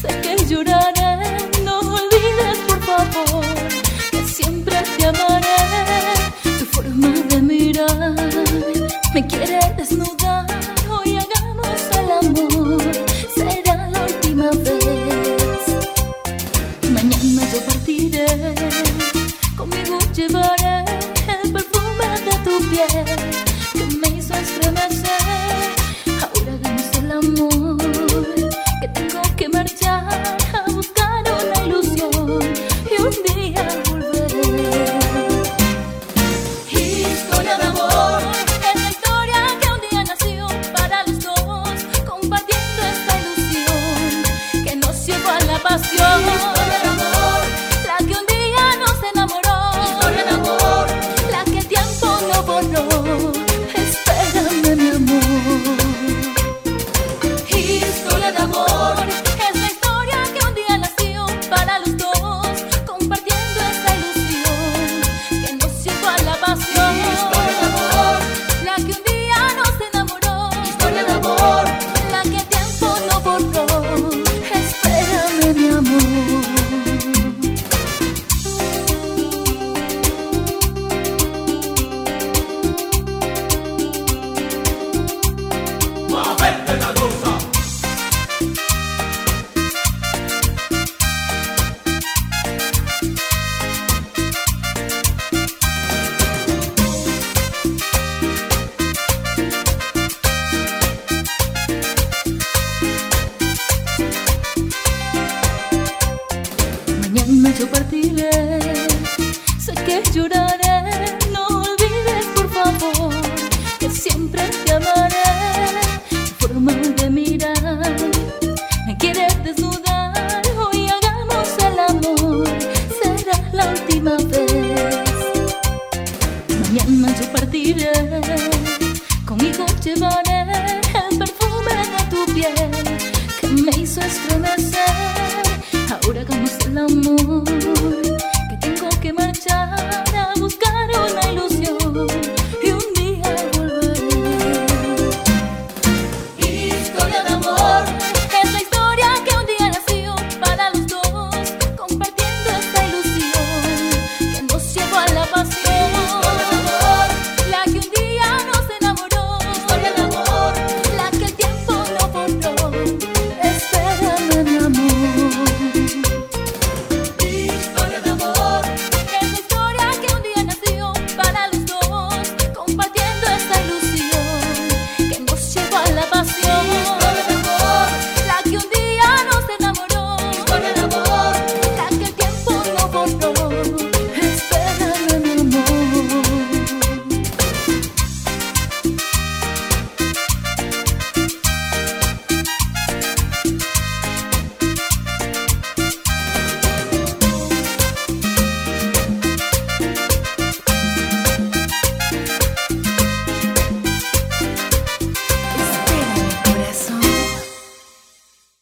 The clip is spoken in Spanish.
Sé que lloraré, sé que lloraré, no olvides por favor que siempre te amaré. Tu forma de mirar me quiere desnudar, hoy hagamos el amor, será la última vez. Mañana yo partiré, conmigo llevaré.